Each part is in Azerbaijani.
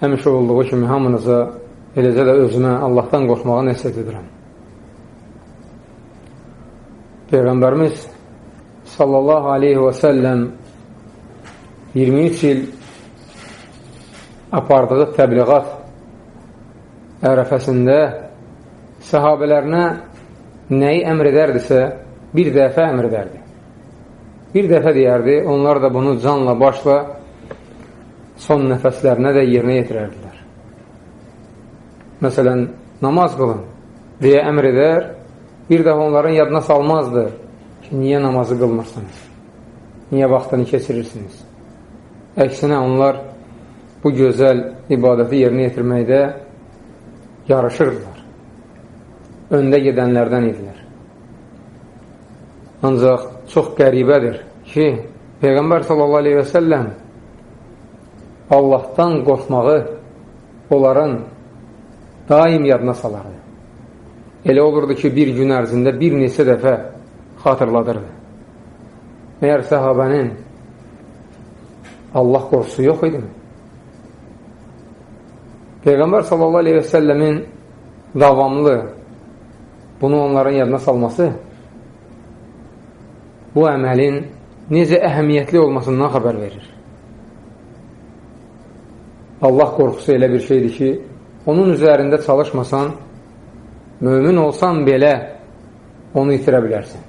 həmişə olduğu kimi hamınıza, eləcə də özümə Allahdan qorxmağı nəsiyyət edirəm. Peyğəmbərimiz sallallahu aleyhi və səlləm 23 il apardığı təbliğat ərəfəsində səhabələrinə nəyi əmr edərdisə, bir dəfə əmr edərdi. Bir dəfə deyərdi, onlar da bunu canla, başla son nəfəslərinə də yerinə yetirərdilər. Məsələn, namaz qılın deyə əmr edər, bir dəfə onların yadına salmazdı ki, niyə namazı qılmırsınız? Niyə vaxtını keçirirsiniz? Əksinə, onlar bu gözəl ibadəti yerinə yetirməkdə yarışırdılar. Öndə gedənlərdən idilər. Ancaq çox qəribədir ki, Peyğəmbər sallallahu aleyhi və səlləm Allahdan qorxmağı onların daim yadına salardı. Elə olurdu ki, bir gün ərzində bir neçə dəfə xatırladırdı. Məyər səhabənin Allah qorxusu yox idimi? Peyğəmbər sallallahu aleyhi və səlləmin davamlı bunu onların yadına salması bu əməlin necə əhəmiyyətli olmasından xəbər verir. Allah qorxusu elə bir şeydir ki, onun üzərində çalışmasan, mömin olsan belə onu itirə bilərsən.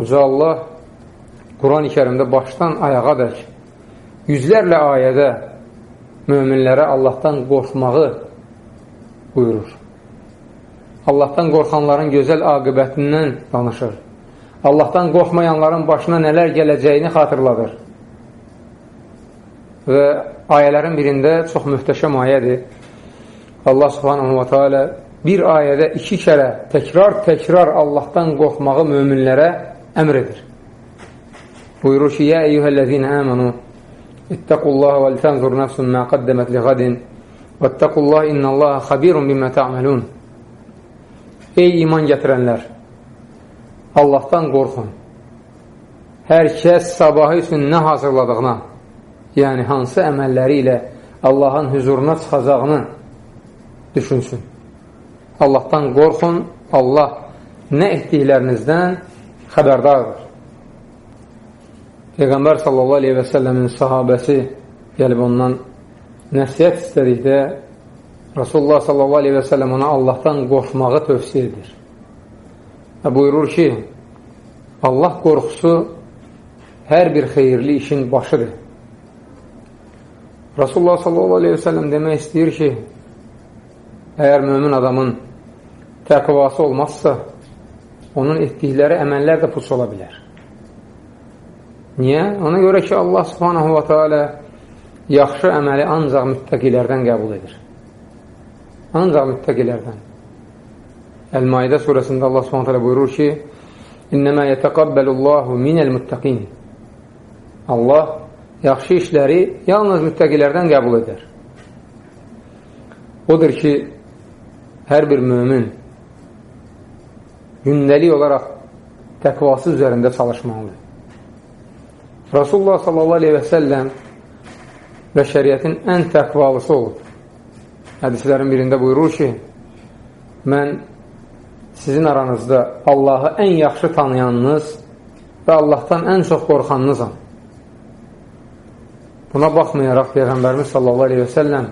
Uca Allah Quran-ı kərimdə başdan ayağa dək yüzlərlə ayədə möminlərə Allahdan qorxmağı buyurur. Allahdan qorxanların gözəl aqibətindən danışır. Allahdan qorxmayanların başına nələr gələcəyini xatırladır. Və ayələrin birində çox mühtəşəm ayədir. Allah subhanahu wa ta'ala bir ayədə iki kərə təkrar-təkrar Allahdan qorxmağı möminlərə əmr edir. Buyurur ki, Yə eyyuhəl-ləzinə əmənu İttəqullaha və ltənzur nəfsun mə qaddəmət li qadin və ittəqullaha innallaha xabirun bimə tə'məlun Ey iman gətirənlər! Allahdan qorxun. Hər kəs sabahı üçün nə hazırladığına, yəni hansı əməlləri ilə Allahın hüzuruna çıxacağını düşünsün. Allahdan qorxun, Allah nə etdiklərinizdən xəbərdardır. Peyğəmbər sallallahu aleyhi və səlləmin sahabəsi gəlib ondan nəsiyyət istədikdə Rasulullah sallallahu aleyhi və səlləm ona Allahdan qorxmağı tövsiyə edir. Və buyurur ki, Allah qorxusu hər bir xeyirli işin başıdır. Rasulullah səlləm demək istəyir ki, əgər mömin adamın təqvası olmazsa, onun etdikləri əməllər də puç ola bilər. Niyə? Ona görə ki, Allah subhanahu wa ta'ala yaxşı əməli ancaq müttəqilərdən qəbul edir. Ancaq müttəqilərdən. Əl-Maidə surəsində Allah subhanahu ta'ala buyurur ki, İnnəmə yətəqabbəlullahu minəl-müttəqin. Allah yaxşı işləri yalnız müttəqilərdən qəbul edər. Odur ki, hər bir mömin gündəlik olaraq təqvası üzərində çalışmalıdır. Rasulullah sallallahu aleyhi və səlləm bəşəriyyətin ən təqvalısı olub. Hədislərin birində buyurur ki, mən sizin aranızda Allahı ən yaxşı tanıyanınız və Allahdan ən çox qorxanınızam. Buna baxmayaraq Peyğəmbərimiz sallallahu aleyhi və səlləm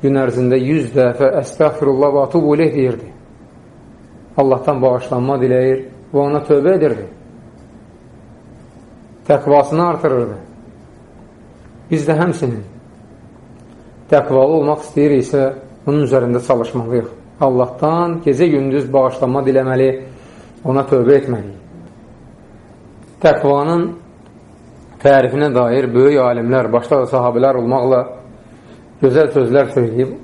gün ərzində 100 dəfə əstəğfirullah və atubu ileh deyirdi. Allahdan bağışlanma diləyir və ona tövbə edirdi. Təqvasını artırırdı. Biz də həmsinin təqvalı olmaq istəyiriksə, bunun üzərində çalışmalıyıq. Allahdan gecə-gündüz bağışlanma diləməli, ona tövbə etməliyik. Təqvanın tərifinə dair böyük alimlər, başda da sahabələr olmaqla gözəl sözlər söyləyib.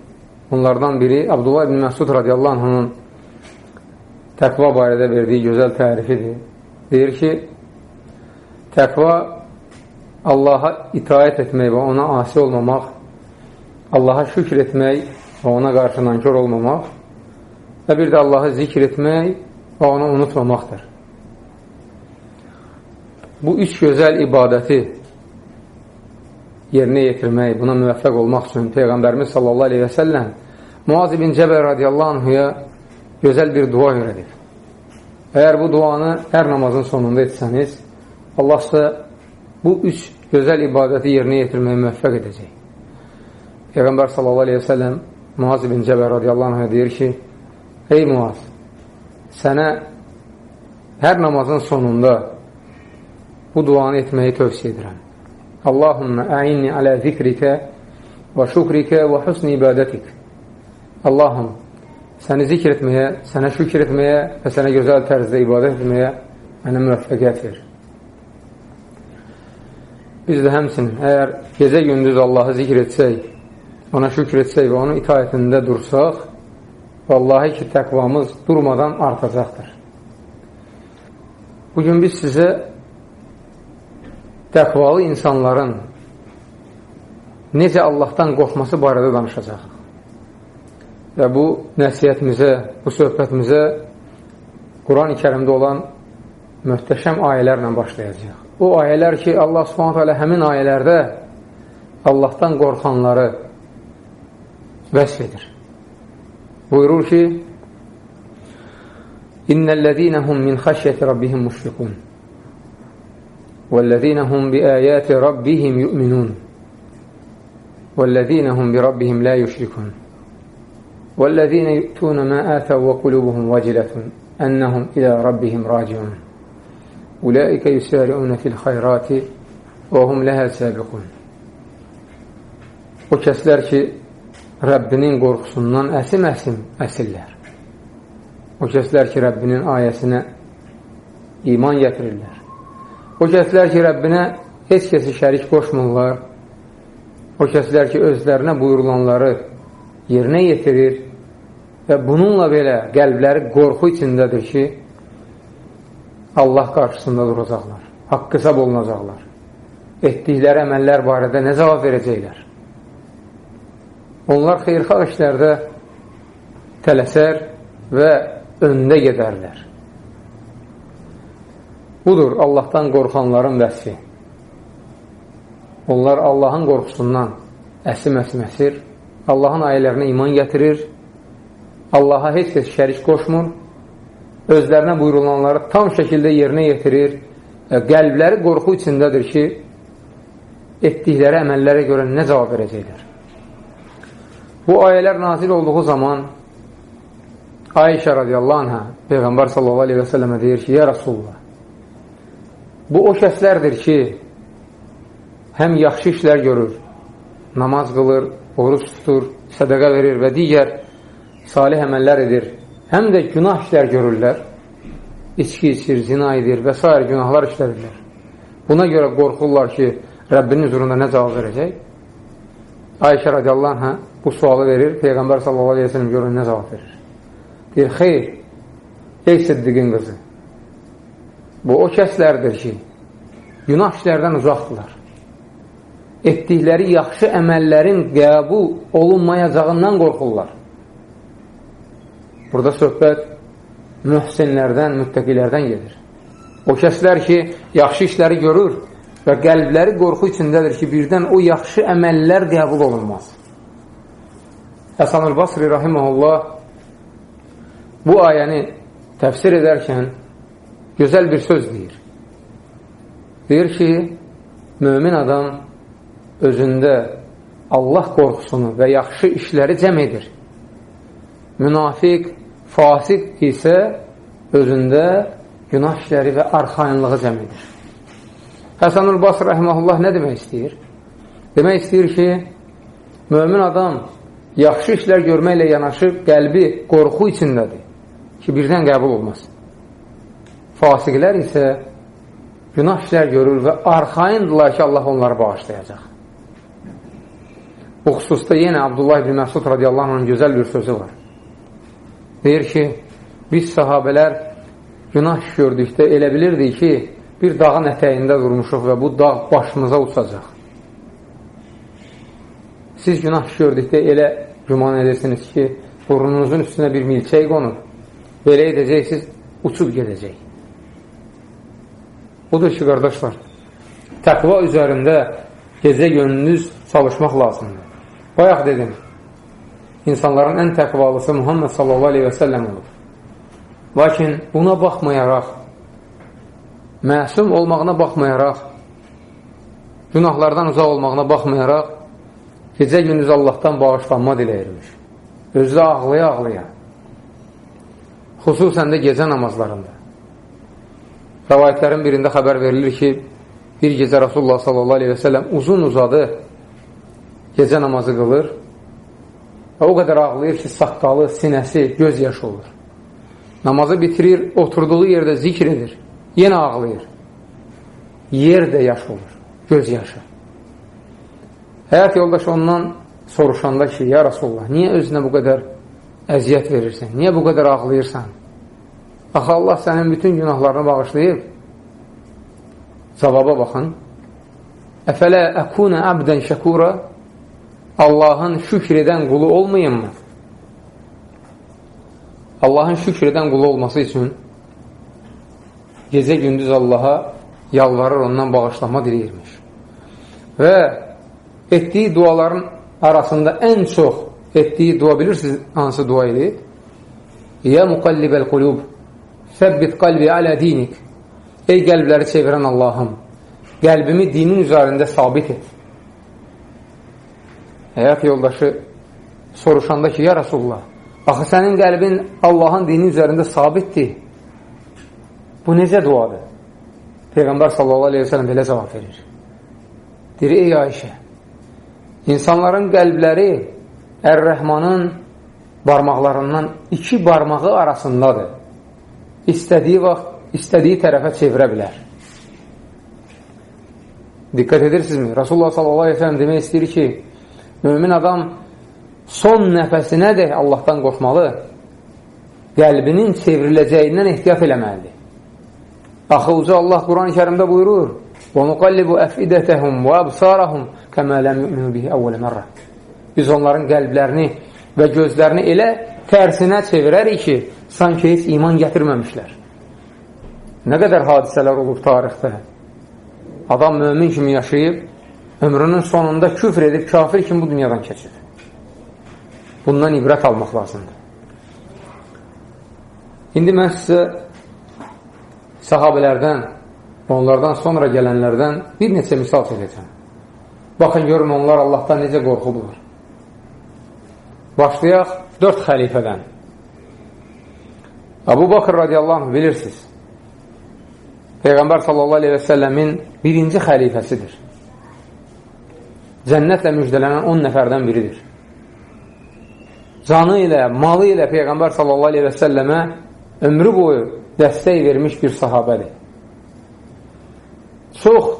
Bunlardan biri Abdullah ibn Məsud radiyallahu anhının təqva barədə verdiyi gözəl tərifidir. Deyir ki, təqva Allaha itaət etmək və ona asi olmamaq, Allaha şükr etmək və ona qarşı nankör olmamaq və bir də Allahı zikr etmək və onu unutmamaqdır. Bu üç gözəl ibadəti yerinə yetirmək, buna müvəffəq olmaq üçün Peyğəmbərimiz sallallahu aleyhi və səlləm Muaz ibn Cəbəl radiyallahu anhuya gözəl bir dua öyrədib. Əgər bu duanı hər namazın sonunda etsəniz, Allah sizə bu üç gözəl ibadəti yerinə yetirməyə müvəffəq edəcək. Peyğəmbər sallallahu aleyhi və səlləm Muaz ibn Cəbəl radiyallahu anhuya deyir ki, Ey Muaz, sənə hər namazın sonunda bu duanı etməyi tövsiyə edirəm. Allahümmə əyinni alə zikrikə və şükrikə və husn ibadətik. Allahım, səni zikr etməyə, sənə şükr etməyə və sənə gözəl tərzdə ibadət etməyə mənə müvəffəqiyyət ver. Biz də həmsinin, əgər gecə-gündüz Allahı zikr etsək, ona şükr etsək və onun itaətində dursaq, vallahi ki, təqvamız durmadan artacaqdır. Bugün biz sizə təqvalı insanların necə Allahdan qorxması barədə danışacaq. Və bu nəsiyyətimizə, bu söhbətimizə Quran-ı kərimdə olan möhtəşəm ayələrlə başlayacaq. O ayələr ki, Allah subhanət hələ həmin ayələrdə Allahdan qorxanları vəsf edir. Buyurur ki, İnnəl-ləzīnəhum min xəşyəti rabbihim müşfiqun والذين هم بآيات ربهم يؤمنون والذين هم بربهم لا يشركون والذين يؤتون ما آتوا وقلوبهم وجلة أنهم إلى ربهم راجعون أولئك يسارعون في الخيرات وهم لها سابقون O kəslər ki, Rəbbinin qorxusundan əsim-əsim əsillər. O kəslər ki, Rəbbinin ayəsinə iman gətirirlər. O kəslər ki, Rəbbinə heç kəsi şərik qoşmurlar, o kəslər ki, özlərinə buyurulanları yerinə yetirir və bununla belə qəlbləri qorxu içindədir ki, Allah qarşısında duracaqlar, haqq hesab olunacaqlar. Etdikləri əməllər barədə nə cavab verəcəklər? Onlar xeyrxar işlərdə tələsər və öndə gedərlər. Budur Allahdan qorxanların vəsfi. Onlar Allahın qorxusundan əsim-əsim əsir, Allahın ayələrinə iman gətirir, Allaha heç kəs şərik qoşmur, özlərinə buyurulanları tam şəkildə yerinə yetirir, qəlbləri qorxu içindədir ki, etdikləri əməllərə görə nə cavab verəcəklər. Bu ayələr nazil olduğu zaman Ayşə radiyallahu anhə Peyğəmbər sallallahu aleyhi və səlləmə deyir ki, Ya Rasulullah, Bu o kəslərdir ki, həm yaxşı işlər görür, namaz qılır, oruç tutur, sədəqə verir və digər salih əməllər edir, həm də günah işlər görürlər, içki içir, zina edir və s. günahlar işlədirlər. Buna görə qorxurlar ki, Rəbbinin huzurunda nə cavab verəcək? Ayşə radiyallahu anh bu sualı verir, Peyğəmbər sallallahu aleyhi ve sellem görür, nə cavab verir? Deyir, xeyr, ey siddiqin qızı, Bu o kəslərdir ki, günah işlərdən uzaqdırlar. Etdikləri yaxşı əməllərin qəbul olunmayacağından qorxurlar. Burada söhbət mühsinlərdən, müttəqilərdən gedir. O kəslər ki, yaxşı işləri görür və qəlbləri qorxu içindədir ki, birdən o yaxşı əməllər qəbul olunmaz. Həsan-ül Basri Rahiməhullah bu ayəni təfsir edərkən gözəl bir söz deyir. Deyir ki, mömin adam özündə Allah qorxusunu və yaxşı işləri cəm edir. Münafiq, fasiq isə özündə günah işləri və arxayınlığı cəm edir. Həsanul Basr rəhməhullah nə demək istəyir? Demək istəyir ki, mömin adam yaxşı işlər görməklə yanaşı qəlbi qorxu içindədir ki, birdən qəbul olmaz. Fasiqlər isə günah işlər görür və arxayındırlar ki, Allah onları bağışlayacaq. Bu xüsusda yenə Abdullah ibn Məsud radiyallahu anhın gözəl bir sözü var. Deyir ki, biz sahabələr günah iş gördükdə elə bilirdik ki, bir dağın ətəyində durmuşuq və bu dağ başımıza uçacaq. Siz günah iş gördükdə elə güman edirsiniz ki, burnunuzun üstünə bir milçək qonur. Belə edəcəksiniz, uçub gedəcək. Budur ki, qardaşlar, təqva üzərində gecə gönlünüz çalışmaq lazımdır. Bayaq dedim, insanların ən təqvalısı Muhammed sallallahu aleyhi və səlləm olur. Lakin buna baxmayaraq, məsum olmağına baxmayaraq, günahlardan uzaq olmağına baxmayaraq, gecə gündüz Allahdan bağışlanma diləyirmiş. Özü ağlaya-ağlaya. Xüsusən də gecə namazlarında. Rəvayətlərin birində xəbər verilir ki, bir gecə Rasulullah səlləm uzun uzadı gecə namazı qılır və o qədər ağlayır ki, saqqalı, sinəsi, göz yaşı olur. Namazı bitirir, oturduğu yerdə zikr edir, yenə ağlayır. Yer də yaş olur, göz yaşı. Həyat yoldaşı ondan soruşanda ki, ya Rasulullah, niyə özünə bu qədər əziyyət verirsən? Niyə bu qədər ağlayırsan? Axı Allah sənin bütün günahlarını bağışlayıb. Cavaba baxın. Əfələ əkunə əbdən şəkura Allahın şükr edən qulu olmayın mı? Allahın şükr edən qulu olması üçün gecə gündüz Allaha yalvarır, ondan bağışlama diləyirmiş. Və etdiyi duaların arasında ən çox etdiyi dua bilirsiniz hansı dua idi? Ya muqallibəl qulub Səbbit qalbi alə dinik Ey qəlbləri çevirən Allahım qəlbimi dinin üzərində sabit et. Həyat yoldaşı soruşanda ki, ya Rasulullah, axı sənin qəlbin Allahın dini üzərində sabitdir. Bu necə duadır? Peyğəmbər sallallahu aleyhi ve sellem belə cavab verir. Deyir, ey Ayşə, insanların qəlbləri Ər-Rəhmanın barmaqlarından iki barmağı arasındadır İstədiyi vaxt, istədiyi tərəfə çevirə bilər. Diqqət edirsinizmi? Rasulullah sallallahu aleyhi ve sellem demək istəyir ki, mümin adam son nəfəsinədir Allahdan qorxmalı, qəlbinin çevriləcəyindən ehtiyat eləməlidir. Axı uca Allah Quran-ı kərimdə buyurur, وَنُقَلِّبُ أَفْئِدَتَهُمْ وَأَبْصَارَهُمْ كَمَا لَمْ يُؤْمِنُ بِهِ أَوَّلَ مَرَّةً Biz onların qəlblərini və gözlərini elə tərsinə çevirərik ki, sanki heç iman gətirməmişlər. Nə qədər hadisələr olub tarixdə. Adam mömin kimi yaşayıb, ömrünün sonunda küfr edib, kafir kimi bu dünyadan keçir. Bundan ibrət almaq lazımdır. İndi mən sizə sahabələrdən, onlardan sonra gələnlərdən bir neçə misal çəkəcəm. Baxın, görün, onlar Allahdan necə qorxublar. Başlayaq dörd xəlifədən. Abu Bakır radiyallahu anh bilirsiniz. Peyğəmbər sallallahu aleyhi və səlləmin birinci xəlifəsidir. Cənnətlə müjdələnən 10 nəfərdən biridir. Canı ilə, malı ilə Peyğəmbər sallallahu aleyhi və səlləmə ömrü boyu dəstək vermiş bir sahabədir. Çox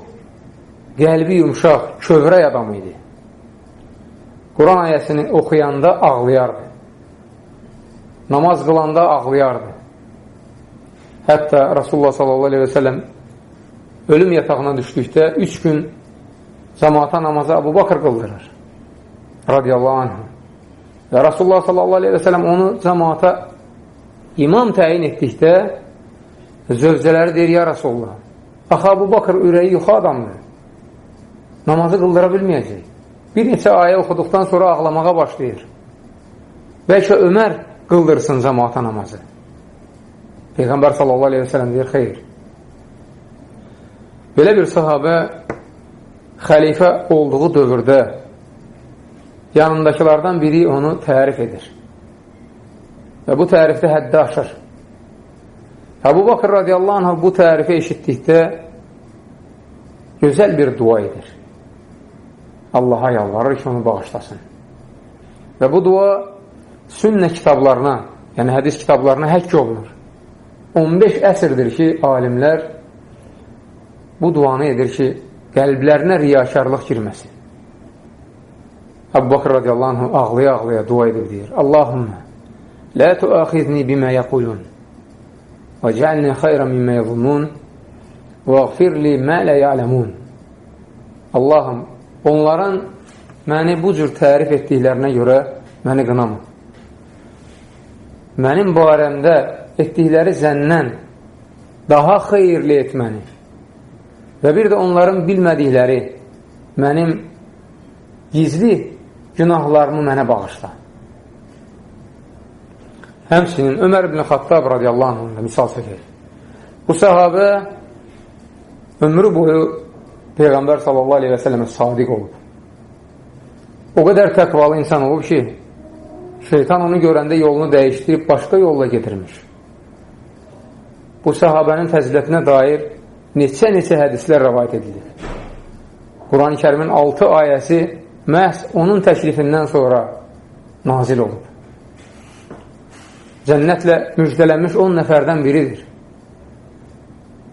qəlbi yumşaq, kövrək adam idi. Quran ayəsini oxuyanda ağlayardı. Namaz qılanda ağlayardı. Hətta Rasulullah s.a.v. ölüm yatağına düşdükdə üç gün cəmaata namazı Abu Bakır qıldırır. Radiyallahu anh. Və Rasulullah s.a.v. onu cəmaata imam təyin etdikdə zövcələri deyir, ya Rasulullah, axı Abu Bakır ürəyi yox adamdır. Namazı qıldıra bilməyəcək. Bir neçə ayə oxuduqdan sonra ağlamağa başlayır. Bəlkə Ömər qıldırsın cəmaata namazı. Peyğəmbər sallallahu aleyhi və sələm deyir, xeyr. Belə bir sahabə xəlifə olduğu dövrdə yanındakılardan biri onu tərif edir. Və bu tərifdə həddi aşır. Əbu Bakır radiyallahu anh bu tərifi eşitdikdə gözəl bir dua edir. Allaha yalvarır ki, onu bağışlasın. Və bu dua sünnə kitablarına, yəni hədis kitablarına həkk olunur. 15 əsrdir ki, alimlər bu duanı edir ki, qəlblərinə riyakarlıq girməsin. Əbu Bakır radiyallahu anh ağlaya-ağlaya dua edib deyir. Allahümmə, lə tuaxizni bimə yəqulun və cəlni xayra mimmə yəzunun və əqfirli mə lə yələmun. Allahım, onların məni bu cür tərif etdiklərinə görə məni qınama. Mənim barəmdə etdikləri zəndən daha xeyirli et məni. Və bir də onların bilmədikləri mənim gizli günahlarımı mənə bağışla. Həmsinin Ömər ibn Xattab radiyallahu anh misal çəkir. Bu səhabə ömrü boyu Peyğəmbər sallallahu aleyhi və sələmə sadiq olub. O qədər təqvalı insan olub ki, şeytan onu görəndə yolunu dəyişdirib başqa yolla getirmiş. Bu səhabənin fəzilətinə dair neçə-neçə hədislər rəvayət edilir. Quran-ı kərimin 6 ayəsi məhz onun təklifindən sonra nazil olub. Cənnətlə müjdələnmiş 10 nəfərdən biridir.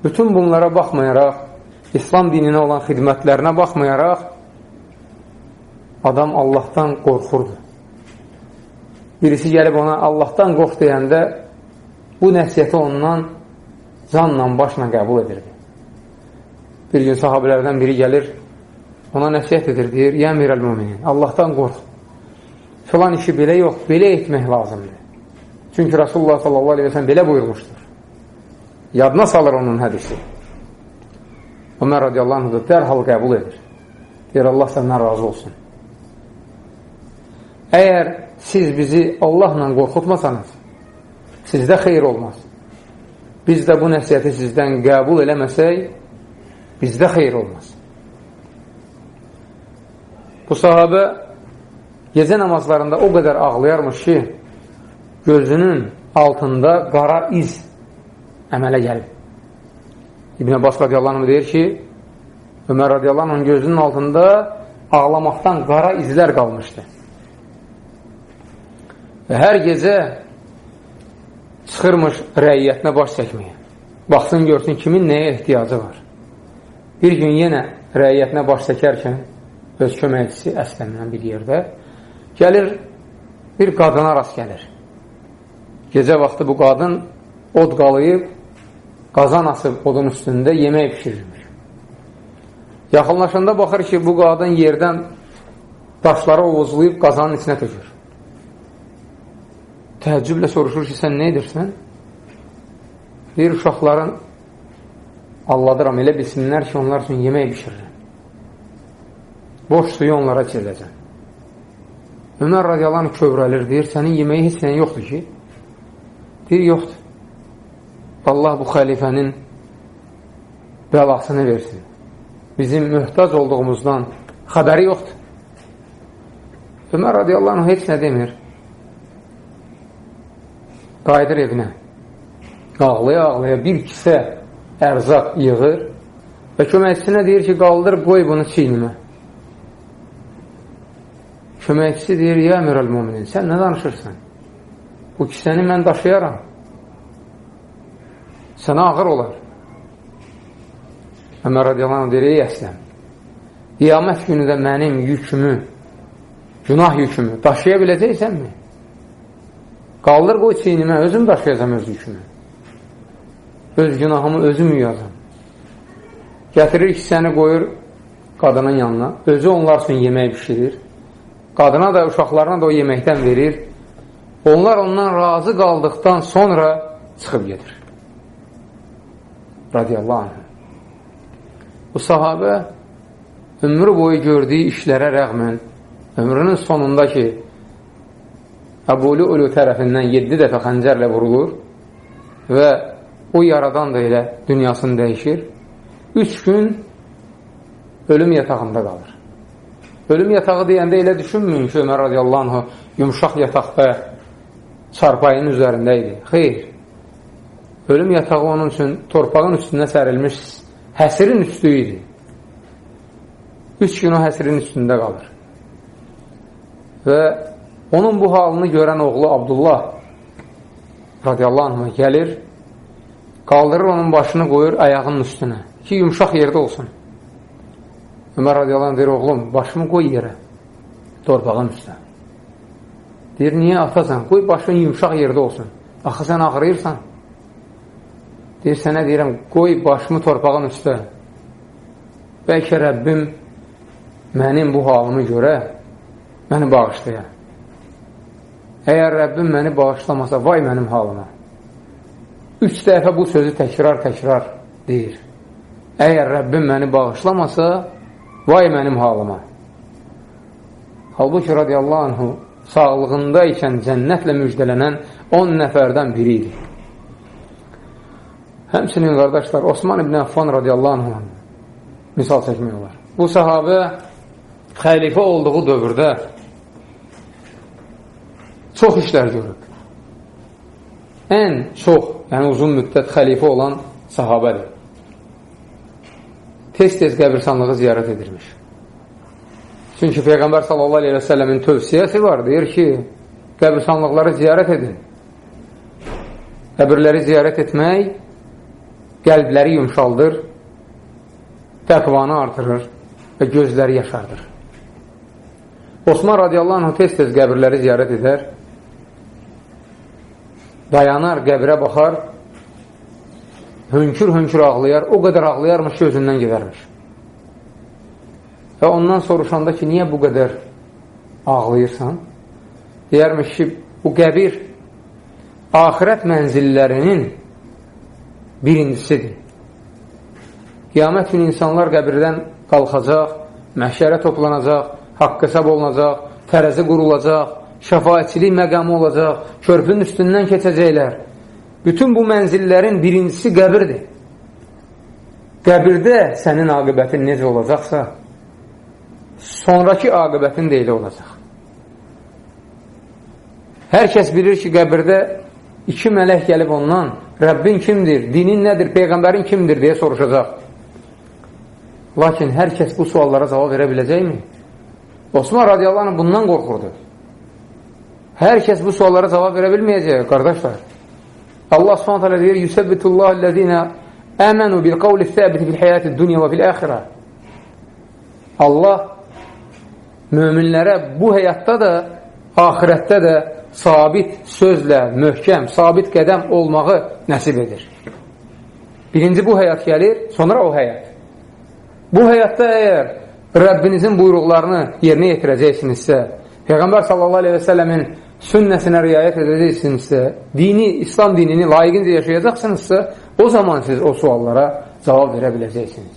Bütün bunlara baxmayaraq, İslam dininə olan xidmətlərinə baxmayaraq, adam Allahdan qorxurdu. Birisi gəlib ona Allahdan qorx deyəndə, bu nəsiyyəti ondan canla, başla qəbul edirdi. Bir gün sahabələrdən biri gəlir, ona nəsiyyət edir, deyir, yə mirəl müminin, Allahdan qorx. Filan işi belə yox, belə etmək lazımdır. Çünki Rasulullah sallallahu aleyhi ve sellem belə buyurmuşdur. Yadına salır onun hədisi. Ömər radiyallahu anh da dərhal qəbul edir. Deyir, Allah səndən razı olsun. Əgər siz bizi Allahla qorxutmasanız, sizdə xeyir olmaz. Biz də bu nəsiyyəti sizdən qəbul eləməsək, bizdə xeyir olmaz. Bu sahabə gecə namazlarında o qədər ağlayarmış ki, gözünün altında qara iz əmələ gəlib. İbn Abbas radiyallahu anh deyir ki, Ömər radiyallahu anh gözünün altında ağlamaqdan qara izlər qalmışdı. Və hər gecə çıxırmış rəiyyətinə baş çəkməyə. Baxsın, görsün kimin nəyə ehtiyacı var. Bir gün yenə rəiyyətinə baş çəkərkən öz köməkçisi əslənən bir yerdə gəlir, bir qadına rast gəlir. Gecə vaxtı bu qadın od qalayıb, qazan asıb odun üstündə yemək pişirirmiş. Yaxınlaşanda baxır ki, bu qadın yerdən daşları ovuzlayıb qazanın içinə tökür. Təəccüblə soruşur ki, sən nə edirsən? Deyir, uşaqların alladıram, elə bilsinlər ki, onlar üçün yemək pişirirəm. Boş suyu onlara çirdəcəm. Ömər radiyalarını kövrəlir, deyir, sənin yeməyi heç sən yoxdur ki? Deyir, yoxdur. Allah bu xəlifənin bəlasını versin. Bizim mühtac olduğumuzdan xəbəri yoxdur. Ömər radiyallahu anh heç nə demir. Qayıdır evinə. Ağlaya-ağlaya bir kisə ərzaq yığır və köməkçisinə deyir ki, qaldır, qoy bunu çiynimə. Köməkçisi deyir, ya əmirəl müminin, sən nə danışırsan? Bu kisəni mən daşıyaram. Sənə ağır olar. Ömər radiyallahu deyir, ey əsləm, qiyamət günü də mənim yükümü, günah yükümü daşıya biləcəksənmi? Qaldır qoy çiynimə, özüm daşıyacam öz yükümü. Öz günahımı özüm yuyacam. Gətirir kisəni qoyur qadının yanına. Özü onlar üçün yemək pişirir. Qadına da, uşaqlarına da o yeməkdən verir. Onlar ondan razı qaldıqdan sonra çıxıb gedir. Radiyallahu anh. Bu sahabə ömrü boyu gördüyü işlərə rəğmən ömrünün sonunda ki, Əbuli Ulu tərəfindən 7 dəfə xəncərlə vurulur və o yaradan da elə dünyasını dəyişir. Üç gün ölüm yatağında qalır. Ölüm yatağı deyəndə elə düşünməyin ki, Ömər radiyallahu anh yumşaq yataqda çarpayının üzərində idi. Xeyr. Ölüm yatağı onun üçün torpağın üstünə sərilmiş həsirin üstü idi. Üç gün o həsirin üstündə qalır. Və onun bu halını görən oğlu Abdullah radiyallahu anhına gəlir, qaldırır onun başını qoyur ayağının üstünə ki, yumşaq yerdə olsun. Ömər radiyallahu anh deyir, oğlum, başımı qoy yerə, torpağın üstünə. Deyir, niyə atasan? Qoy başın yumşaq yerdə olsun. Axı sən ağrıyırsan. Deyir, sənə deyirəm, qoy başımı torpağın üstə. Bəlkə Rəbbim mənim bu halımı görə məni bağışlaya. Əgər Rəbbim məni bağışlamasa, vay mənim halıma. Üç dəfə bu sözü təkrar-təkrar deyir. Əgər Rəbbim məni bağışlamasa, vay mənim halıma. Halbuki radiyallahu anhu sağlığında ikən cənnətlə müjdələnən 10 nəfərdən biri idi. Həmsinin qardaşlar, Osman ibn Affan radiyallahu anh misal çəkmək olar. Bu sahabə xəlifə olduğu dövrdə çox işlər görüb. Ən çox, yəni uzun müddət xəlifə olan sahabədir. Tez-tez qəbirsanlığı ziyarət edirmiş. Çünki Peyğəmbər sallallahu aleyhi və səlləmin tövsiyəsi var, deyir ki, qəbirsanlıqları ziyarət edin. Qəbirləri ziyarət etmək qəlbləri yumşaldır, təqvanı artırır və gözləri yaşardır. Osman radiyallahu anh tez-tez qəbirləri ziyarət edər, dayanar, qəbrə baxar, hönkür-hönkür ağlayar, o qədər ağlayarmış ki, özündən gedərmiş. Və ondan soruşanda ki, niyə bu qədər ağlayırsan? Deyərmiş ki, bu qəbir ahirət mənzillərinin birincisidir. Qiyamət gün insanlar qəbirdən qalxacaq, məhşərə toplanacaq, haqq hesab olunacaq, tərəzi qurulacaq, şəfaətçilik məqamı olacaq, körpünün üstündən keçəcəklər. Bütün bu mənzillərin birincisi qəbirdir. Qəbirdə sənin aqibətin necə olacaqsa, sonraki aqibətin də elə olacaq. Hər kəs bilir ki, qəbirdə iki mələk gəlib ondan Rəbbin kimdir, dinin nədir, Peyğəmbərin kimdir deyə soruşacaq. Lakin hər kəs bu suallara cavab verə biləcəkmi? Osman radiyallahu anh bundan qorxurdu. Hər kəs bu suallara cavab verə bilməyəcək, qardaşlar. Allah subhanət hələ deyir, Yüsəbbitullah əlləzinə əmənu bil qavli thəbiti fil həyəti dünya və fil əxirə. Allah möminlərə bu həyatda da, ahirətdə də sabit sözlə, möhkəm, sabit qədəm olmağı nəsib edir. Birinci bu həyat gəlir, sonra o həyat. Bu həyatda əgər Rəbbinizin buyruqlarını yerinə yetirəcəksinizsə, Peyğəmbər sallallahu aleyhi və səlləmin sünnəsinə riayət edəcəksinizsə, dini, İslam dinini layiqincə yaşayacaqsınızsa, o zaman siz o suallara cavab verə biləcəksiniz.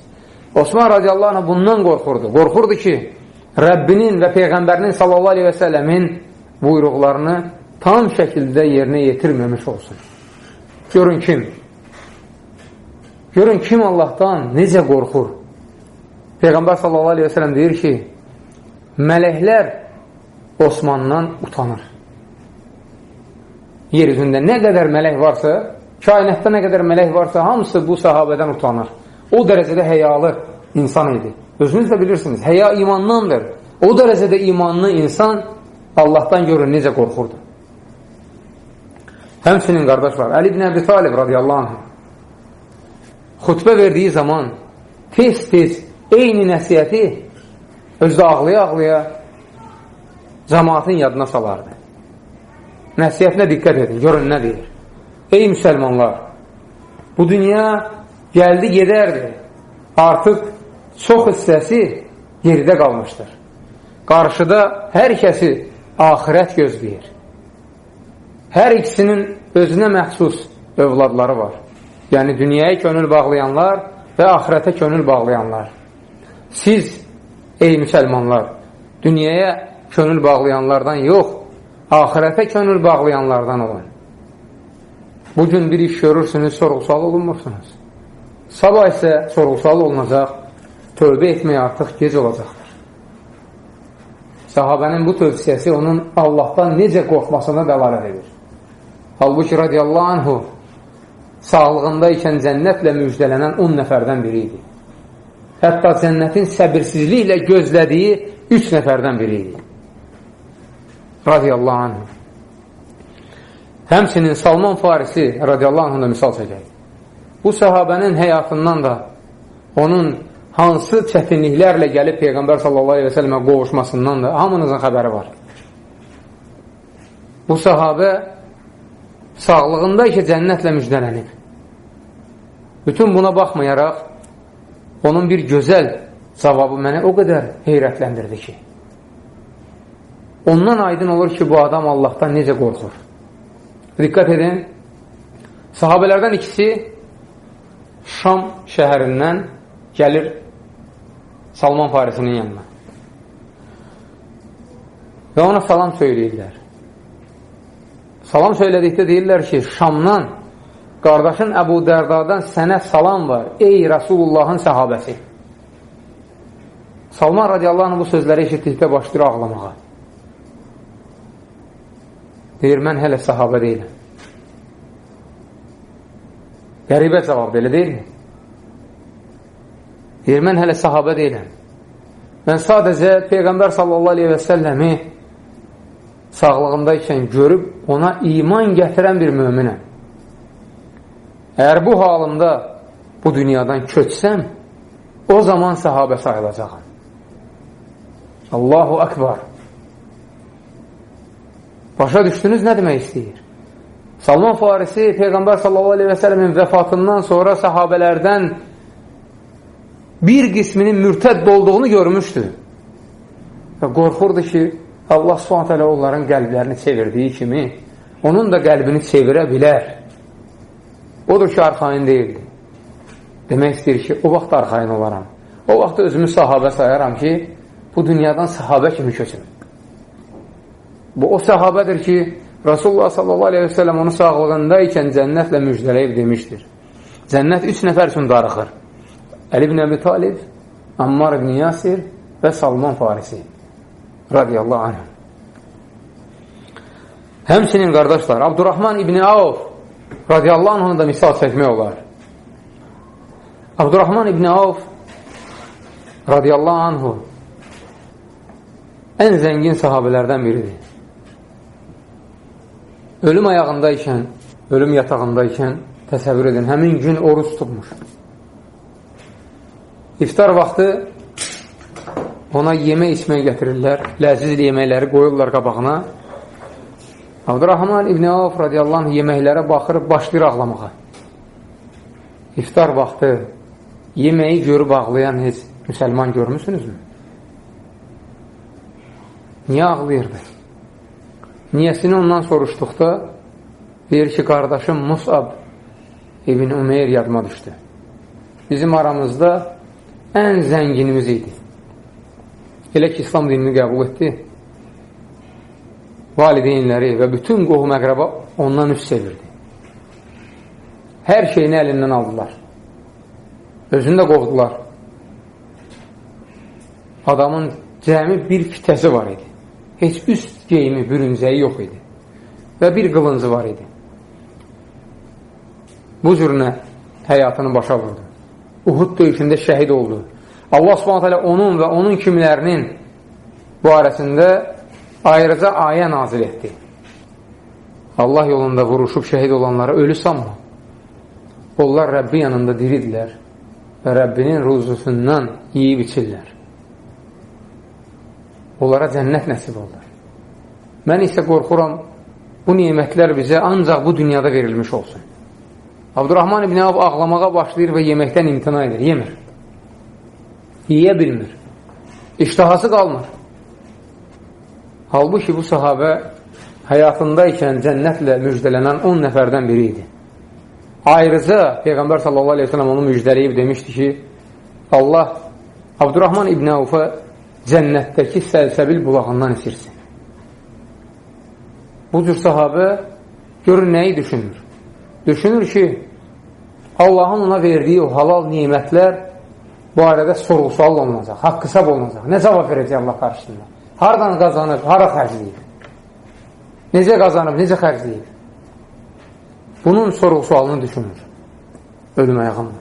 Osman radiyallahu anh bundan qorxurdu. Qorxurdu ki, Rəbbinin və Peyğəmbərinin sallallahu aleyhi və səlləmin buyruqlarını tam şəkildə yerinə yetirməmiş olsun. Görün kim? Görün kim Allahdan necə qorxur? Peyğəmbər sallallahu aleyhi və sələm deyir ki, mələklər Osmandan utanır. Yer üzündə nə qədər mələk varsa, kainətdə nə qədər mələk varsa, hamısı bu sahabədən utanır. O dərəcədə həyalı insan idi. Özünüz də bilirsiniz, həya imandandır. O dərəcədə imanlı insan Allahdan görün necə qorxurdu. Həmçinin qardaşlar, Əli ibn Əbi Talib radiyallahu anh xutbə verdiyi zaman tez-tez eyni nəsiyyəti özdə ağlaya-ağlaya cəmaatın yadına salardı. Nəsiyyətinə diqqət edin, görün nə deyir. Ey müsəlmanlar, bu dünya gəldi gedərdi. Artıq çox hissəsi geridə qalmışdır. Qarşıda hər kəsi axirət gözləyir. Hər ikisinin özünə məxsus övladları var. Yəni, dünyaya könül bağlayanlar və axirətə könül bağlayanlar. Siz, ey müsəlmanlar, dünyaya könül bağlayanlardan yox, axirətə könül bağlayanlardan olun. Bugün bir iş görürsünüz, sorğusal olunmursunuz. Sabah isə sorğusal olunacaq, tövbə etmək artıq gec olacaqdır. Sahabənin bu tövsiyəsi onun Allahdan necə qorxmasına dəlalət edir. Halbuki radiyallahu anhu sağlığında ikən cənnətlə müjdələnən 10 nəfərdən biri idi. Hətta cənnətin səbirsizliklə gözlədiyi 3 nəfərdən biri idi. Radiyallahu anhu. Həmsinin Salman Farisi radiyallahu anhu da misal çəkək. Bu sahabənin həyatından da onun hansı çətinliklərlə gəlib Peyğəmbər sallallahu aleyhi və sələmə qovuşmasından da hamınızın xəbəri var. Bu sahabə sağlığında ki, cənnətlə müjdələnib. Bütün buna baxmayaraq, onun bir gözəl cavabı mənə o qədər heyrətləndirdi ki, ondan aydın olur ki, bu adam Allahdan necə qorxur. Diqqət edin, sahabələrdən ikisi Şam şəhərindən gəlir Salman Farisinin yanına. Və ona salam söyləyirlər. Salam söylədikdə deyirlər ki, Şamdan qardaşın Əbu Dərdadan sənə salam var, ey Rasulullahın səhabəsi. Salman radiyallahu anh bu sözləri eşitdikdə başlayır ağlamağa. Deyir, mən hələ sahabə deyiləm. Qəribə cavab belə deyilmi? Deyir, mən hələ sahabə deyiləm. Mən sadəcə Peyğəmbər sallallahu aleyhi və səlləmi sağlığımdaykən görüb ona iman gətirən bir möminəm. Əgər bu halımda bu dünyadan köçsəm, o zaman sahabə sayılacaqam. Allahu Akbar. Başa düşdünüz nə demək istəyir? Salman Farisi Peyğəmbər sallallahu aleyhi və sələmin vəfatından sonra sahabələrdən bir qisminin mürtədd olduğunu görmüşdü. Və qorxurdu ki, Allah subhanət hələ onların qəlblərini çevirdiyi kimi, onun da qəlbini çevirə bilər. Odur ki, arxain deyildi. Demək istəyir ki, o vaxt arxain olaram. O vaxt özümü sahabə sayaram ki, bu dünyadan sahabə kimi köçüm. Bu o sahabədir ki, Rasulullah sellem onu sağlığında ikən cənnətlə müjdələyib demişdir. Cənnət üç nəfər üçün darıxır. Əli ibn Əbi Talib, Ammar ibn Yasir və Salman Farisi radiyallahu anh. Həmsinin qardaşlar, Abdurrahman ibn Avf radiyallahu anh da misal çəkmək olar. Abdurrahman ibn Avf radiyallahu anhu ən zəngin sahabələrdən biridir. Ölüm ayağındaykən, ölüm yatağındaykən təsəvvür edin, həmin gün oruç tutmuş. İftar vaxtı ona yemək içmək gətirirlər, ləziz yeməkləri qoyurlar qabağına. Abdurrahman İbn Avf radiyallahu anh yeməklərə baxır, başlayır ağlamağa. İftar vaxtı yeməyi görüb ağlayan heç müsəlman görmüsünüzmü? Niyə ağlayırdı? Niyəsini ondan soruşduqda deyir ki, qardaşım Musab İbn Umeyr yadıma düşdü. Bizim aramızda ən zənginimiz idi. Elə ki, İslam dinini qəbul etdi. Valideynləri və bütün qohum əqrəba ondan üst sevirdi. Hər şeyini əlindən aldılar. Özünü də qovdular. Adamın cəmi bir fitəsi var idi. Heç üst geyimi, bürüncəyi yox idi. Və bir qılıncı var idi. Bu cürünə həyatını başa vurdu. Uhud döyüşündə şəhid oldu. Allah subhanət hələ onun və onun kimlərinin barəsində ayrıca ayə nazil etdi. Allah yolunda vuruşub şəhid olanlara ölü sanma. Onlar Rəbbi yanında diridirlər və Rəbbinin ruzusundan yiyib içirlər. Onlara cənnət nəsib olur. Mən isə qorxuram, bu nimətlər bizə ancaq bu dünyada verilmiş olsun. Abdurrahman ibn Avf ağlamağa başlayır və yeməkdən imtina edir, yemir. Yeyə bilmir. İştahası qalmır. Halbuki bu sahabə həyatındaykən cənnətlə müjdələnən 10 nəfərdən biri idi. Ayrıca Peyğəmbər sallallahu aleyhi ve sellem onu müjdələyib demişdi ki, Allah Abdurrahman ibn Avfa cənnətdəki səlsəbil bulağından içirsin. Bu cür sahabə görür nəyi düşünür? Düşünür ki, Allahın ona verdiyi o halal nimətlər bu arada sorğu-sual olunacaq, haqq hesab olunacaq. Nə cavab verəcək Allah qarşısında? Hardan qazanıb, hara xərcləyib? Necə qazanıb, necə xərcləyib? Bunun sorğu-sualını düşünür. Ölüm ayağında.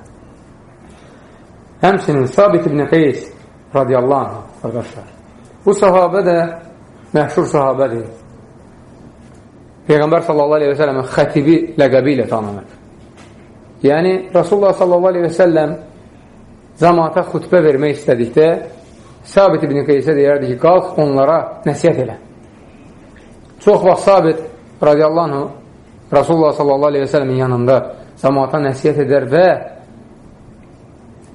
Həmsinin Sabit ibn Qeys radiyallahu anh, qardaşlar. Bu sahabə də məşhur sahabədir. Peyğəmbər sallallahu aleyhi və səlləmin xətibi ləqəbi ilə tanınır. Yəni, Rasulullah sallallahu aleyhi və səlləm zamata xütbə vermək istədikdə Sabit ibn Qeysə deyərdi ki, qalq onlara nəsiyyət elə. Çox vaxt Sabit radiyallahu anh Rasulullah sallallahu aleyhi və səlləmin yanında zamata nəsiyyət edər və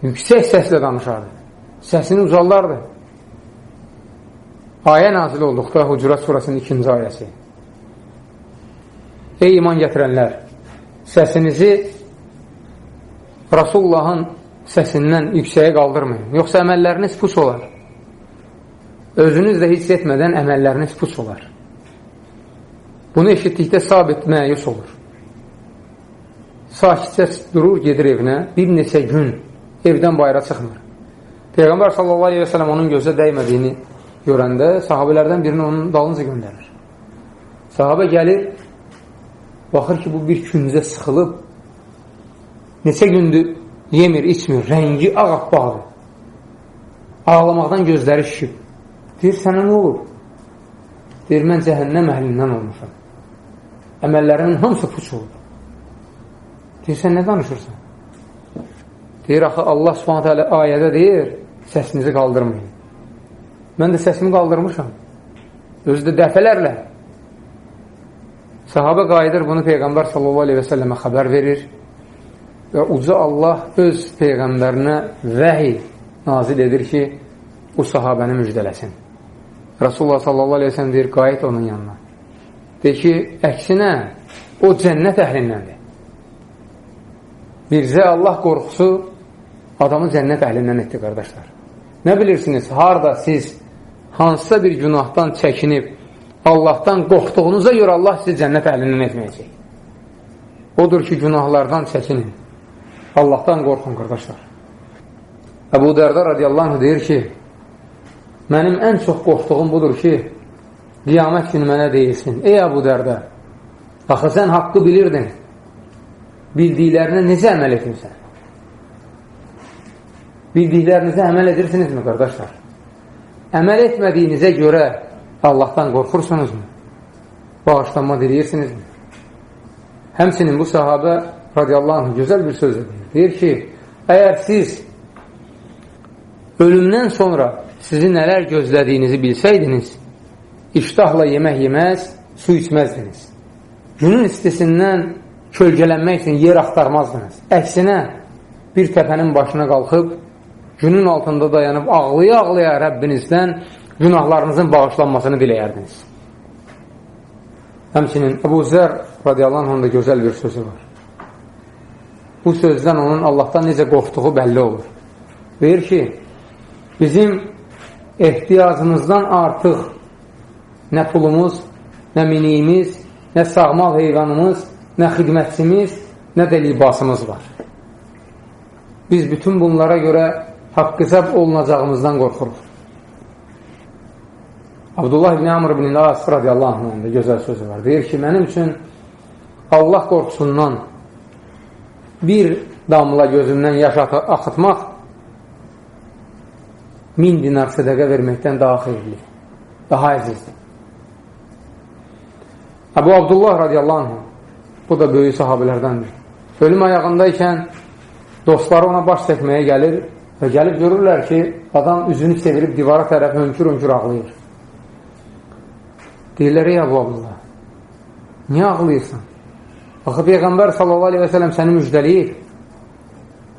yüksək səslə danışardı. Səsini uzallardı. Ayə nazil olduqda Hucurat surasının ikinci ayəsi. Ey iman gətirənlər, səsinizi Rasulullahın səsindən yüksəyə qaldırmayın. Yoxsa əməlləriniz pus olar. Özünüz də hiss etmədən əməlləriniz pus olar. Bunu eşitdikdə sabit məyus olur. Sakitcə durur, gedir evinə, bir neçə gün evdən bayra çıxmır. Peyğəmbər sallallahu aleyhi və sələm onun gözə dəymədiyini görəndə sahabələrdən birini onun dalınca göndərir. Sahabə gəlir, baxır ki, bu bir küncə sıxılıb, neçə gündür yemir, içmir, rəngi ağappaqdır. Ağlamaqdan gözləri şişib. Deyir, sənə nə olur? Deyir, mən cəhənnəm əhlindən olmuşam. Əməllərimin hamısı puç olub. Deyir, sən nə danışırsan? Deyir, axı Allah subhanətə alə ayədə deyir, səsinizi qaldırmayın. Mən də səsimi qaldırmışam. Özü də dəfələrlə. Sahabə qayıdır, bunu Peyğəmbər səlləmə xəbər verir və uca Allah öz Peyğəmbərinə vəhiy nazil edir ki, bu sahabəni müjdələsin. Rasulullah səlləm deyir, qayıt onun yanına. Deyir ki, əksinə, o cənnət əhlindəndir. Birzə Allah qorxusu adamı cənnət əhlindən etdi, qardaşlar. Nə bilirsiniz, harada siz hansısa bir günahdan çəkinib, Allahdan qorxduğunuza görə Allah sizi cənnət əhlindən etməyəcək. Odur ki, günahlardan çəkinin. Allahdan qorxun, qardaşlar. Əbu Dərdə radiyallahu anh deyir ki, mənim ən çox qorxduğum budur ki, qiyamət günü mənə deyilsin, ey Əbu Dərdə, axı sən haqqı bilirdin, bildiklərinə necə əməl etmirsən? Bildiklərinizə əməl edirsinizmi, qardaşlar? Əməl etmədiyinizə görə Allahdan qorxursunuzmu? Bağışlanma diləyirsinizmi? Həmsinin bu sahabə radiyallahu anh gözəl bir söz edir. Deyir ki, əgər siz ölümdən sonra sizi nələr gözlədiyinizi bilsəydiniz, iştahla yemək yeməz, su içməzdiniz. Günün istisindən kölgələnmək üçün yer axtarmazdınız. Əksinə, bir təpənin başına qalxıb günün altında dayanıb ağlaya-ağlaya Rəbbinizdən günahlarınızın bağışlanmasını diləyərdiniz. Həmçinin Əbu Zər radiyallahu anh da gözəl bir sözü var. Bu sözdən onun Allahdan necə qorxduğu bəlli olur. Deyir ki, bizim ehtiyacımızdan artıq nə pulumuz, nə miniyimiz, nə sağmal heyvanımız, nə xidmətçimiz, nə də libasımız var. Biz bütün bunlara görə haqq hesab olunacağımızdan qorxuruq. Abdullah ibn Amr ibn As radiyallahu anh gözəl sözü var. Deyir ki, mənim üçün Allah qorxusundan bir damla gözümdən yaş axıtmaq min dinar sədəqə verməkdən daha xeyirli, daha əzizdir. Əbu Abdullah radiyallahu anh bu da böyük sahabilərdəndir. Ölüm ayağındaykən dostları ona baş çəkməyə gəlir Və gəlib görürlər ki, adam üzünü çevirib divara tərəf hönkür-hönkür ağlayır. Deyirlər, ey Abu Abdullah, niyə ağlayırsan? Axı, Peyğəmbər sələm səni müjdəliyib.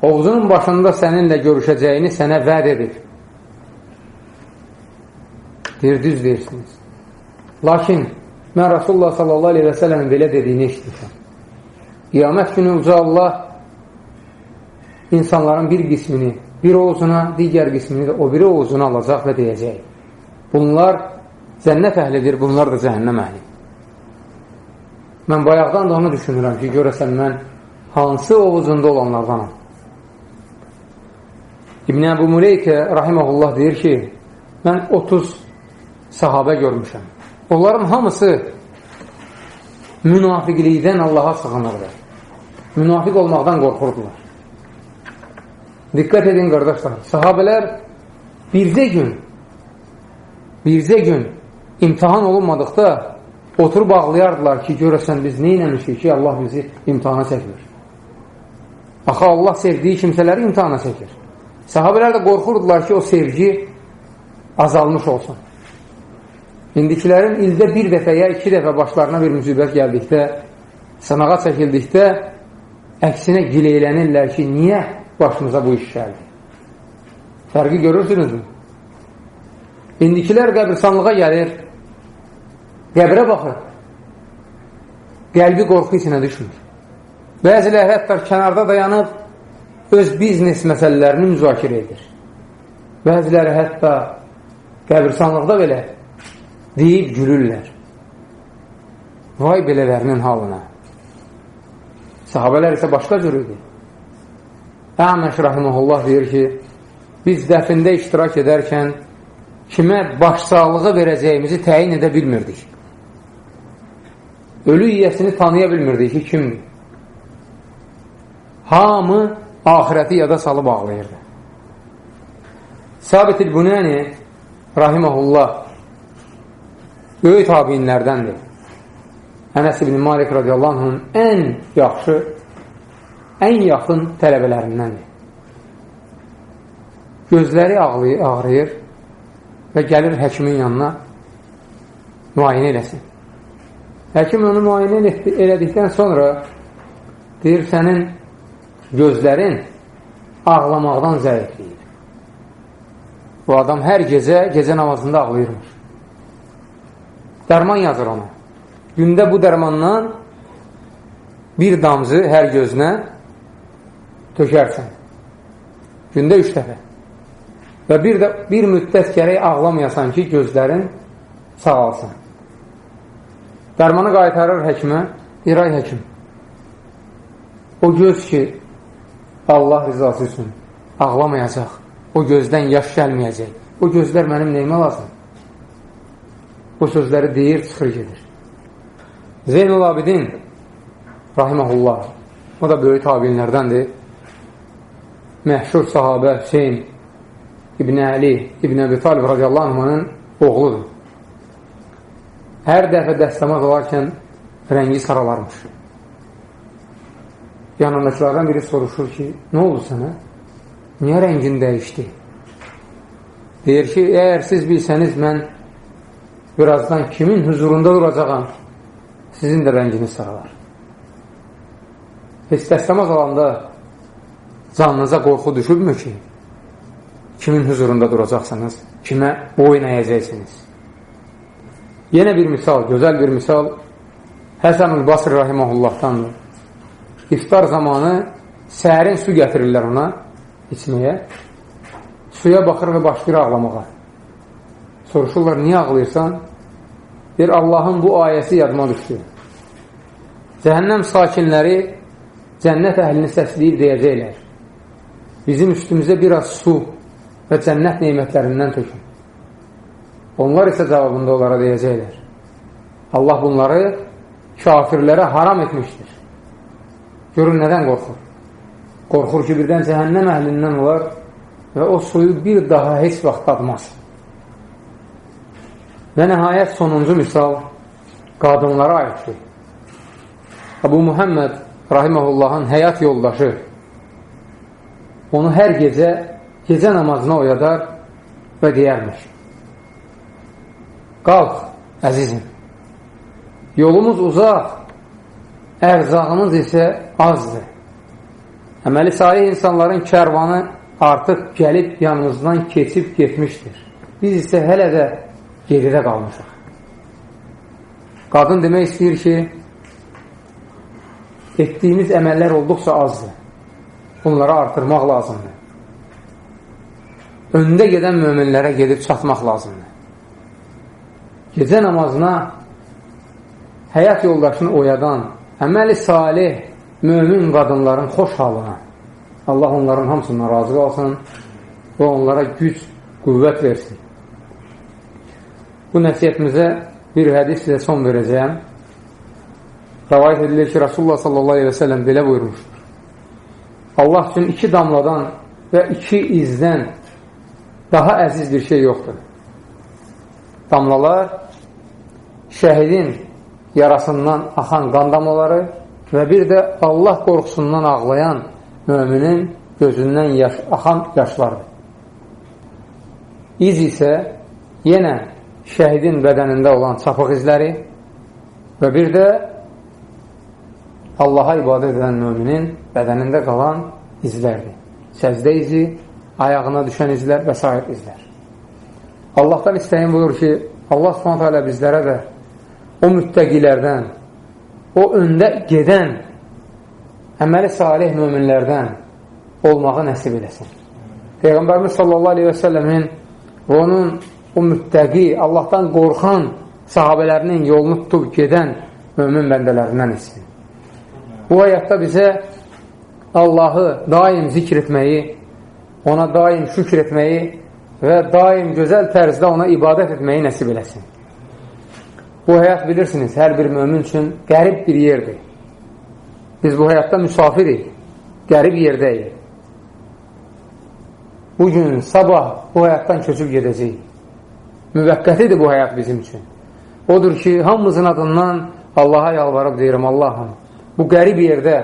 Oğuzunun başında səninlə görüşəcəyini sənə vəd edir. Deyir, düz deyirsiniz. Lakin mən Rasulullah sələmin belə dediyini eşitmişəm. Qiyamət günü uca Allah insanların bir qismini bir ovuzuna, digər qismini də o biri ovuzuna alacaq və deyəcək. Bunlar cənnət əhlidir, bunlar da cəhənnəm əhli. Mən bayaqdan da onu düşünürəm ki, görəsən mən hansı ovuzunda olanlardanam. İbn Əbu Muleykə rahiməhullah deyir ki, mən 30 sahabə görmüşəm. Onların hamısı münafiqlikdən Allaha sığınırlar. Münafiq olmaqdan qorxurdular. Diqqət edin, qardaşlar. Sahabələr bircə gün bircə gün imtihan olunmadıqda oturub ağlayardılar ki, görəsən biz nə eləmişik ki, Allah bizi imtihana çəkmir. Axı Allah sevdiyi kimsələri imtihana çəkir. Sahabələr də qorxurdular ki, o sevgi azalmış olsun. İndikilərin ildə bir dəfə ya iki dəfə başlarına bir müsibət gəldikdə, sınağa çəkildikdə, əksinə gileylənirlər ki, niyə başımıza bu iş gəldi? Fərqi görürsünüzmü? İndikilər qəbristanlığa gəlir, qəbrə baxır, qəlbi qorxu içinə düşmür. Bəziləri hətta kənarda dayanıb öz biznes məsələlərini müzakirə edir. Bəziləri hətta qəbristanlıqda belə deyib gülürlər. Vay belələrinin halına. Sahabələr isə başqa cür idi. Əməş rəhməhullah deyir ki, biz dəfində iştirak edərkən kimə başsağlığı verəcəyimizi təyin edə bilmirdik. Ölü yiyəsini tanıya bilmirdik ki, kimdir. Hamı ahirəti yada salıb ağlayırdı. Sabit il-Bunəni rahiməhullah böyük tabinlərdəndir. Ənəs ibn Malik radiyallahu anhın ən yaxşı, ən yaxın tələbələrindəndir. Gözləri ağlayır, ağrıyır və gəlir həkimin yanına müayinə eləsin. Həkim onu müayinə elədikdən sonra deyir, sənin gözlərin ağlamaqdan zəifləyir. Bu adam hər gecə, gecə namazında ağlayırmış. Dərman yazır ona. Gündə bu dərmandan bir damcı hər gözünə tökərsən. Gündə üç dəfə. Və bir də bir müddət gərək ağlamayasan ki, gözlərin sağalsın. Dərmanı qaytarır həkimə, iray həkim. O göz ki, Allah rizası üçün ağlamayacaq, o gözdən yaş gəlməyəcək. O gözlər mənim neyimə lazım? Bu sözləri deyir, çıxır gedir. Zeynul Abidin rahiməhullah o da böyük tabinlərdəndir. Məhşur sahabə Hüseyin İbn Əli İbn Əbi Talib radiyallahu anhmanın oğludur. Hər dəfə dəstəmaz olarkən rəngi saralarmış. Yanındakılardan biri soruşur ki, nə oldu sənə? Niyə rəngin dəyişdi? Deyir ki, əgər siz bilsəniz, mən birazdan kimin huzurunda duracağam, sizin də rənginiz saralar. Heç dəstəmaz alanda canınıza qorxu düşübmü ki, kimin huzurunda duracaqsınız, kimə boyun əyəcəksiniz? Yenə bir misal, gözəl bir misal Həsən-ül Basr Rahiməhullahdandır. İftar zamanı səhərin su gətirirlər ona içməyə. Suya baxır və başlayır ağlamağa. Soruşurlar, niyə ağlayırsan? Deyir, Allahın bu ayəsi yadıma düşdü. Cəhənnəm sakinləri cənnət əhlini səsləyib deyəcəklər. Bizim üstümüzə biraz su və cənnət neymətlərindən tökün. Onlar isə cavabında onlara deyəcəklər. Allah bunları kafirlərə haram etmişdir. Görün, nədən qorxur? Qorxur ki, birdən cəhənnəm əhlindən olar və o suyu bir daha heç vaxt dadmaz. Və nəhayət sonuncu misal qadınlara aiddir. Əbu Muhammed Rahiməhullahın həyat yoldaşı onu hər gecə gecə namazına oyadar və deyərmiş. Qalq, əzizim, yolumuz uzaq, ərzağımız isə azdır. Əməli salih insanların kərvanı artıq gəlib yanımızdan keçib getmişdir. Biz isə hələ də geridə qalmışıq. Qadın demək istəyir ki, etdiyimiz əməllər olduqca azdır. Bunları artırmaq lazımdır. Öndə gedən möminlərə gedib çatmaq lazımdır. Gecə namazına həyat yoldaşını oyadan, əməli salih, mömin qadınların xoş halına Allah onların hamısından razı qalsın və onlara güc, qüvvət versin. Bu nəsiyyətimizə bir hədislə son verəcəyəm. Rəvayət edilir ki, Rasulullah sallallahu aleyhi və səlləm belə buyurmuşdur. Allah üçün iki damladan və iki izdən daha əziz bir şey yoxdur. Damlalar şəhidin yarasından axan qan damlaları və bir də Allah qorxusundan ağlayan müminin gözündən yaş, axan yaşlardır. İz isə yenə şəhidin bədənində olan çapıq izləri və bir də Allaha ibadət edən müminin bədənində qalan izlərdir. Səzdə izi, ayağına düşən izlər və s. izlər. Allahdan istəyim buyur ki, Allah hələ bizlərə də o müttəqilərdən, o öndə gedən əməli salih möminlərdən olmağı nəsib eləsin. Peyğəmbərimiz sallallahu aleyhi və səlləmin və onun o müttəqi, Allahdan qorxan sahabələrinin yolunu tutub gedən mömin bəndələrindən etsin. Bu həyatda bizə Allahı daim zikr etməyi, ona daim şükr etməyi və daim gözəl tərzdə ona ibadət etməyi nəsib eləsin. Bu həyat bilirsiniz, hər bir mömin üçün qərib bir yerdir. Biz bu həyatda müsafirik, qərib yerdəyik. Bugün, sabah bu həyatdan köçüb gedəcəyik. Müvəqqətidir bu həyat bizim üçün. Odur ki, hamımızın adından Allaha yalvarıb deyirəm, Allahım, bu qərib yerdə,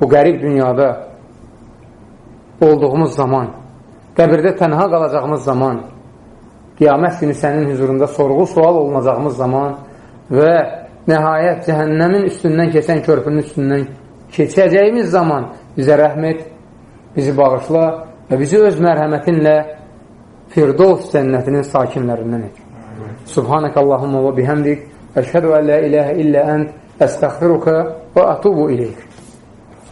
bu qərib dünyada olduğumuz zaman, qəbirdə tənha qalacağımız zaman, qiyamət günü sənin hüzurunda sorğu sual olunacağımız zaman və nəhayət cəhənnəmin üstündən keçən körpünün üstündən keçəcəyimiz zaman bizə rəhm et, bizi bağışla və bizi öz mərhəmətinlə Firdovs cənnətinin sakinlərindən et. Subhanək Allahumma və bihəmdik, əşhədu ən la iləhə illə ənd, əstəxfiruka və atubu iləyik.